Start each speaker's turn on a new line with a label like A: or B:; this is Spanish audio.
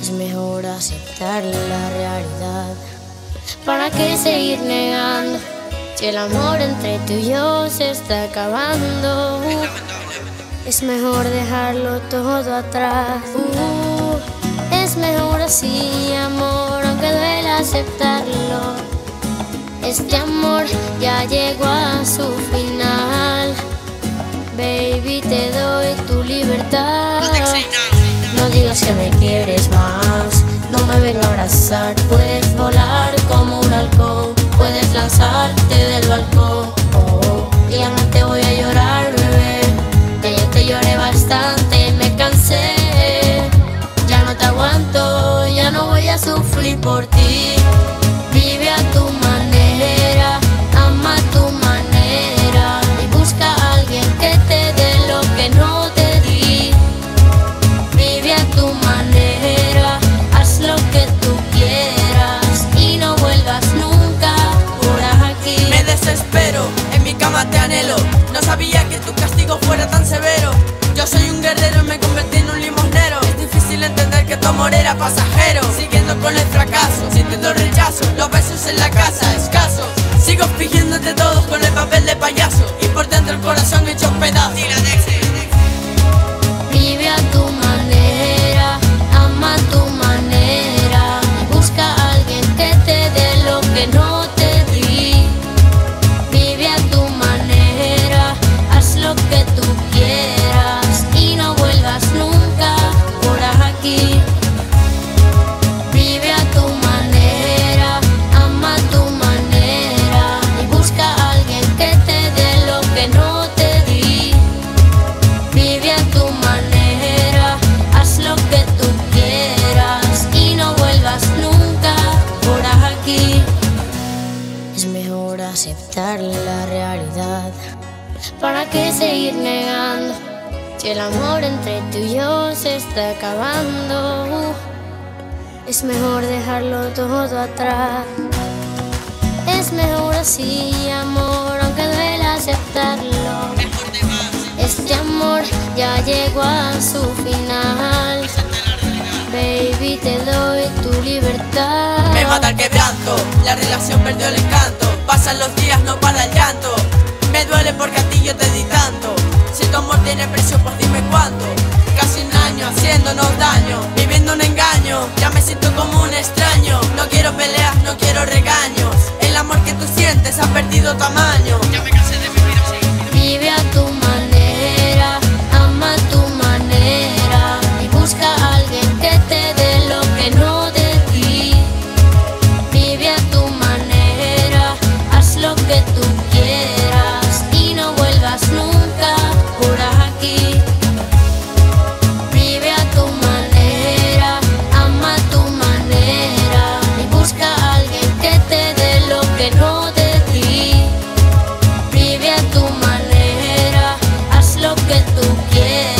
A: Es mejor aceptar la realidad. ¿Para qué seguir negando? Si el amor entre tú y yo se está acabando. Es mejor dejarlo todo atrás. Uh, es mejor así, amor, aunque duela aceptarlo. Este amor ya llegó a su final. Baby, te doy tu libertad. No digas que me quieres abrazar. Puedes volar como un halcón. Puedes lanzarte del balcón. Oh, ya no te voy a llorar, bebé. Ya yo te lloré bastante. Me cansé. Ya no te aguanto. Ya no voy a sufrir por ti. Te
B: anhelo. No sabía que tu castigo fuera tan severo. Yo soy un guerrero y me convertí en un limonero. Es difícil entender que tu amor era pasajero. Siguiendo con el fracaso, sintiendo rechazo. Los besos en la casa, escasos. Sigo fingiéndote todos con el papel de
A: aceptar la realidad. ¿Para qué seguir negando? Si el amor entre tú y yo se está acabando, es mejor dejarlo todo atrás. Es mejor así, amor, aunque duela aceptarlo. Este amor ya llegó a su final. Baby, te doy tu libertad.
B: Mata el quebranto, la relación perdió el encanto. Pasan los días, no para el llanto. Me duele porque a ti yo te di tanto. Si tu amor tiene precio, pues dime cuánto. Casi un año haciéndonos daño, viviendo un engaño. Ya me siento como un extraño. No quiero peleas, no quiero regaños. El amor que tú sientes ha perdido tamaño. Tu que